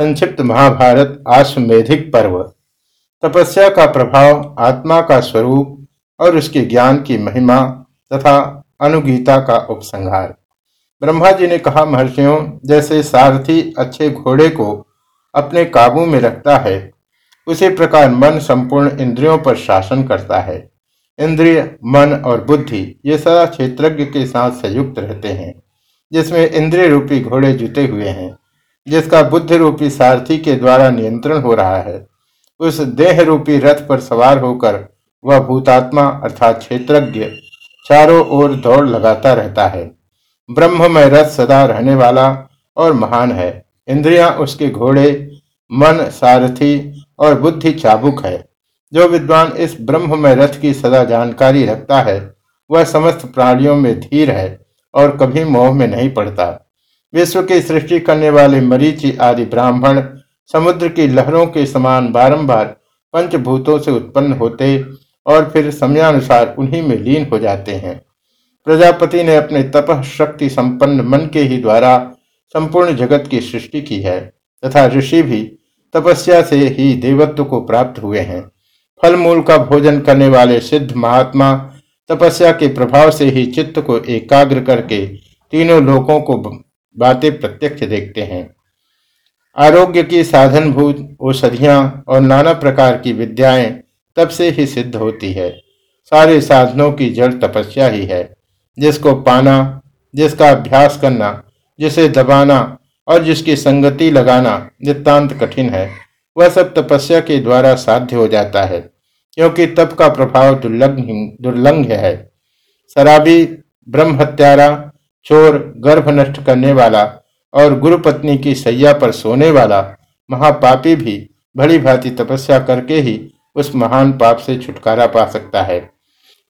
संक्षिप्त महाभारत आश्वेधिक पर्व। तपस्या का प्रभाव, आत्मा का स्वरूप और उसके ज्ञान की महिमा तथा अनुगीता का उपसंहार। ब्रह्मा जी ने कहा, महर्षियों, जैसे सारथी अच्छे घोड़े को अपने काबू में रखता है, उसी प्रकार मन संपूर्ण इंद्रियों पर शासन करता है। इंद्रिय, मन और बुद्धि, ये सदा क्षेत्रज्ञ के साथ संयुक्त रहते हैं, जिसमें इंद्रिय रूपी घोड़े जुटे हुए हैं। जिसका बुद्धि रूपी सारथी के द्वारा नियंत्रण हो रहा है, उस देह रूपी रथ पर सवार होकर वह भूतात्मा अर्थात क्षेत्रज्ञ चारों ओर दौड़ लगाता रहता है। ब्रह्ममय रथ सदा रहने वाला और महान है। इंद्रियाँ उसके घोड़े, मन सारथी और बुद्धि चाबुक है। जो विद्वान इस ब्रह्ममय रथ की सदा जानकारी रखता है, वह समस्त प्राणियों में धीर है और कभी मोह में नहीं पड़ता। विश्व की सृष्टि करने वाले मरीचि आदि ब्राह्मण समुद्र की लहरों के समान बारंबार पंचभूतों से उत्पन्न होते और फिर समयानुसार उन्हीं में लीन हो जाते हैं। प्रजापति ने अपने तप शक्ति संपन्न मन के ही द्वारा संपूर्ण जगत की सृष्टि की है, तथा ऋषि भी तपस्या से ही देवत्व को प्राप्त हुए हैं। फल मूल का भोजन करने वाले सिद्ध महात्मा तपस्या के प्रभाव से ही चित्त को एकाग्र करके तीनों लोकों को बातें प्रत्यक्ष देखते हैं। आरोग्य की साधनभूत औषधियाँ और नाना प्रकार की विद्याएँ तब से ही सिद्ध होती है। सारे साधनों की जड़ तपस्या ही है। जिसको पाना, जिसका अभ्यास करना, जिसे दबाना और जिसकी संगति लगाना नितान्त कठिन है, वह सब तपस्या के द्वारा साध्य हो जाता है, क्योंकि तप का प्रभाव दुर्लंघ दुर्लंघ है। शराबी ब्रह्म हत्यारा चोर गर्भ नष्ट करने वाला और गुरु पत्नी की सैया पर सोने वाला महापापी भी भली भांति तपस्या करके ही उस महान पाप से छुटकारा पा सकता है।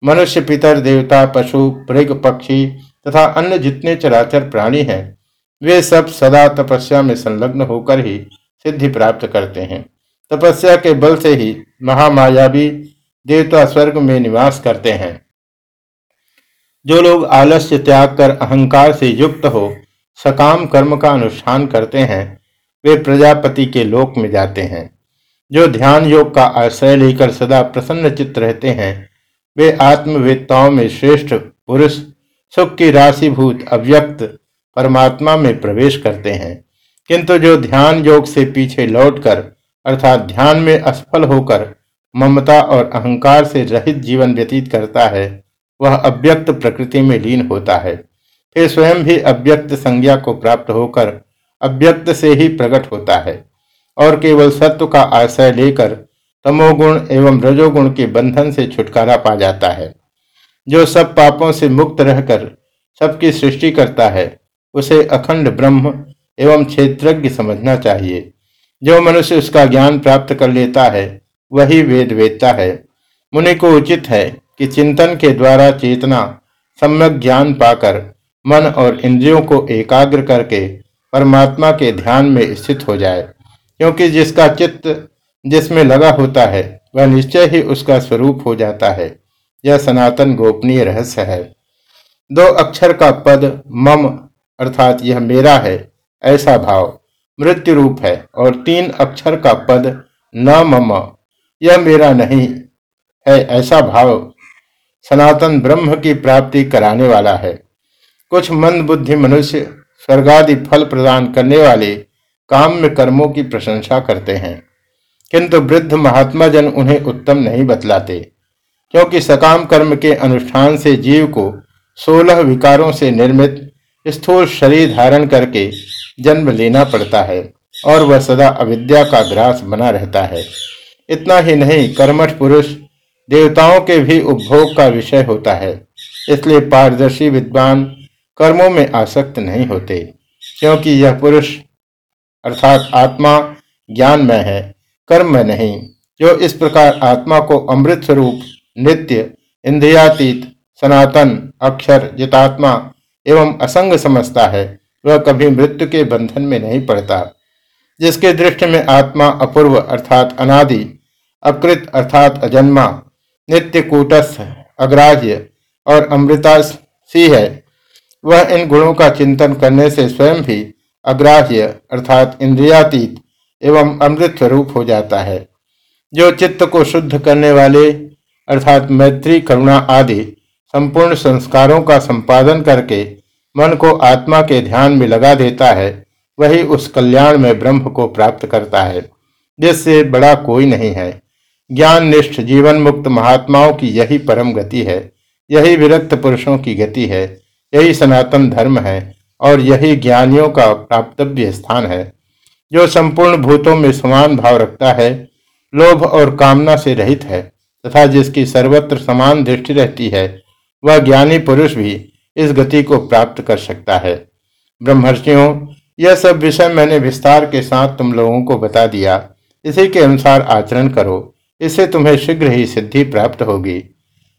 मनुष्य पितर, देवता, पशु, मृग, पक्षी तथा अन्य जितने चराचर प्राणी हैं, वे सब सदा तपस्या में संलग्न होकर ही सिद्धि प्राप्त करते हैं। तपस्या के बल से ही महामायावी देवता स्वर्ग में निवास करते हैं। जो लोग आलस्य त्याग कर अहंकार से युक्त हो, सकाम कर्म का अनुष्ठान करते हैं, वे प्रजापति के लोक में जाते हैं। जो ध्यान योग का आश्रय लेकर सदा प्रसन्न चित्त रहते हैं, वे आत्मवेदताओं में श्रेष्ठ, पुरुष, सुख की राशिभूत, अव्यक्त, परमात्मा में प्रवेश करते हैं। किंतु जो ध्यान योग से पीछे लौटकर, अर्थात ध्यान में असफल होकर, ममता और अहंकार से रहित जीवन व्यतीत करता है वह अव्यक्त प्रकृति में लीन होता है। फिर स्वयं भी अव्यक्त संज्ञा को प्राप्त होकर अव्यक्त से ही प्रकट होता है और केवल सत्व का आश्रय लेकर तमोगुण एवं रजोगुण के बंधन से छुटकारा पा जाता है। जो सब पापों से मुक्त रहकर सबकी सृष्टि करता है, उसे अखंड ब्रह्म एवं क्षेत्रज्ञ समझना चाहिए। जो मनुष्य उसका ज्ञान प्राप्त कर लेता है, वही वेद वेदता है। मुनि को उचित है कि चिंतन के द्वारा चेतना सम्यक ज्ञान पाकर मन और इंद्रियों को एकाग्र करके परमात्मा के ध्यान में स्थित हो जाए। क्योंकि जिसका चित्त जिसमें लगा होता है, वह निश्चय ही उसका स्वरूप हो जाता है। यह सनातन गोपनीय रहस्य है। दो अक्षर का पद मम अर्थात यह मेरा है, ऐसा भाव मृत्यु रूप है, और तीन अक्षर का पद न मम, यह मेरा नहीं है, ऐसा भाव सनातन ब्रह्म की प्राप्ति कराने वाला है। कुछ मंद बुद्धि मनुष्य स्वर्गादि फल प्रदान करने वाले काम में कर्मों की प्रशंसा करते हैं। किंतु वृद्ध महात्मा जन उन्हें उत्तम नहीं बतलाते, क्योंकि सकाम कर्म के अनुष्ठान से जीव को सोलह विकारों से निर्मित स्थूल शरीर धारण करके जन्म लेना पड़ता है और वह सदा अविद्या का ग्रास बना रहता है। इतना ही नहीं, कर्मठ पुरुष देवताओं के भी उपभोग का विषय होता है, इसलिए पारदर्शी विद्वान कर्मों में आसक्त नहीं होते, क्योंकि यह पुरुष, अर्थात आत्मा ज्ञान में है कर्म में नहीं, जो इस प्रकार आत्मा को अमृत स्वरूप, नित्य, इंद्रियातीत, सनातन, अक्षर, जितात्मा एवं असंग समझता है, वह कभी मृत्यु के बंधन में नहीं पड़ता, जिसके दृष्टि में आत्मा अपूर्व, अर्थात अनादि, अकृत, अर्थात अजन्मा नित्य कूटस्थ अग्राह्य और अमृता सी है। वह इन गुणों का चिंतन करने से स्वयं भी अग्राह्य अर्थात इंद्रियातीत एवं अमृत स्वरूप हो जाता है। जो चित्त को शुद्ध करने वाले अर्थात मैत्री, करुणा आदि संपूर्ण संस्कारों का संपादन करके मन को आत्मा के ध्यान में लगा देता है, वही उस कल्याण में ब्रह्म को प्राप्त करता है, जिससे बड़ा कोई नहीं है। ज्ञान निष्ठ जीवन मुक्त महात्माओं की यही परम गति है, यही विरक्त पुरुषों की गति है, यही सनातन धर्म है और यही ज्ञानियों का प्राप्तव्य स्थान है। जो संपूर्ण भूतों में समान भाव रखता है, लोभ और कामना से रहित है तथा जिसकी सर्वत्र समान दृष्टि रहती है, वह ज्ञानी पुरुष भी इस गति को प्राप्त कर सकता है। ब्रह्मर्षियों, यह सब विषय मैंने विस्तार के साथ तुम लोगों को बता दिया। इसी के अनुसार आचरण करो। इससे तुम्हें शीघ्र ही सिद्धि प्राप्त होगी।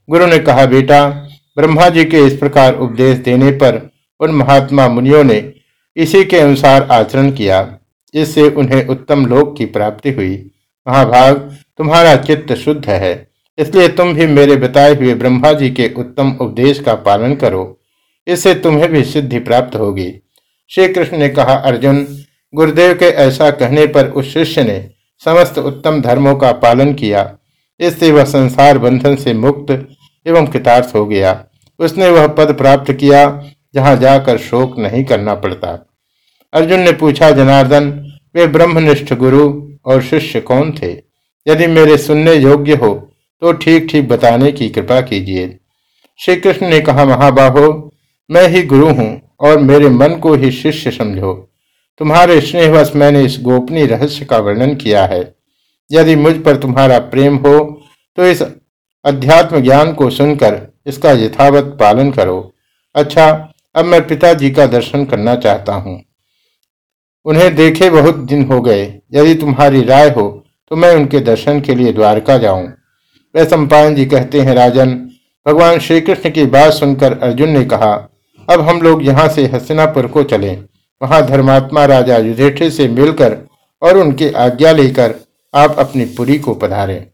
गुरु ने कहा, बेटा, ब्रह्मा जी के इस प्रकार उपदेश देने पर उन महात्मा मुनियों ने इसी के अनुसार आचरण किया इससे उन्हें उत्तम लोक की प्राप्ति हुई। महाभाग, तुम्हारा चित्त शुद्ध है, इसलिए तुम भी मेरे बताए हुए ब्रह्मा जी के उत्तम उपदेश का पालन करो। इससे तुम्हें भी सिद्धि प्राप्त होगी। श्री कृष्ण ने कहा, अर्जुन, गुरुदेव के ऐसा कहने पर उस शिष्य ने समस्त उत्तम धर्मों का पालन किया। इससे वह संसार बंधन से मुक्त एवं कृतार्थ हो गया। उसने वह पद प्राप्त किया, जहाँ जाकर शोक नहीं करना पड़ता। अर्जुन ने पूछा, जनार्दन, वे ब्रह्मनिष्ठ गुरु और शिष्य कौन थे? यदि मेरे सुनने योग्य हो तो ठीक ठीक बताने की कृपा कीजिए श्री कृष्ण ने कहा, महाबाहो, मैं ही गुरु हूँ और मेरे मन को ही शिष्य समझो। तुम्हारे स्नेहवश मैंने इस गोपनीय रहस्य का वर्णन किया है। यदि मुझ पर तुम्हारा प्रेम हो तो इस अध्यात्म ज्ञान को सुनकर इसका यथावत पालन करो। अच्छा अब मैं पिताजी का दर्शन करना चाहता हूँ। उन्हें देखे बहुत दिन हो गए। यदि तुम्हारी राय हो तो मैं उनके दर्शन के लिए द्वारका जाऊँ। वह सम्पायन जी कहते हैं, राजन, भगवान श्री कृष्ण की बात सुनकर अर्जुन ने कहा, अब हम लोग यहाँ से हस्तिनापुर को चलें। वहाँ धर्मात्मा राजा युधिष्ठिर से मिलकर और उनकी आज्ञा लेकर आप अपनी पुरी को पधारें।